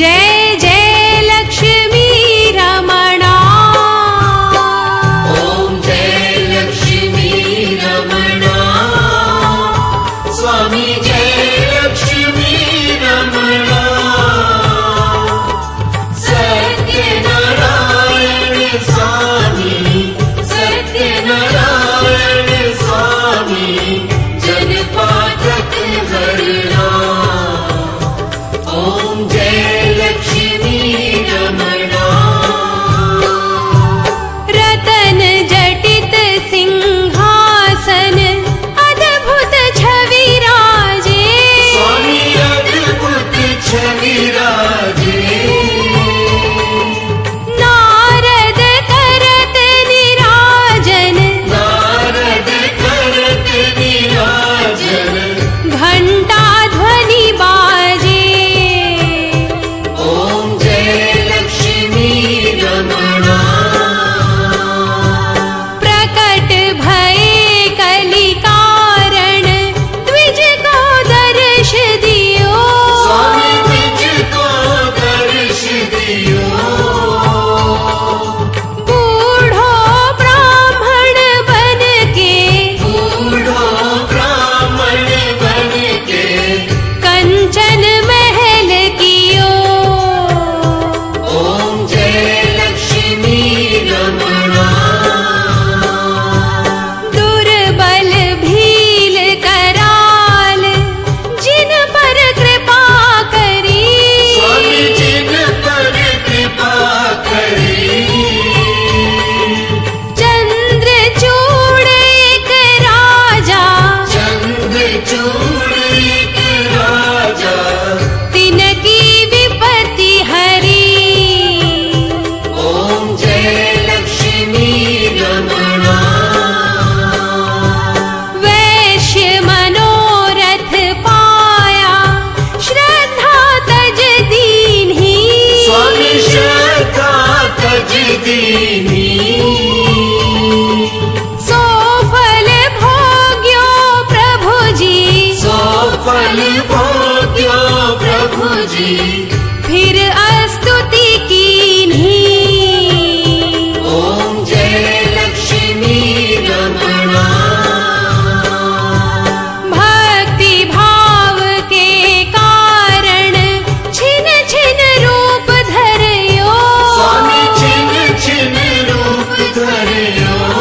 J. you.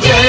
Jai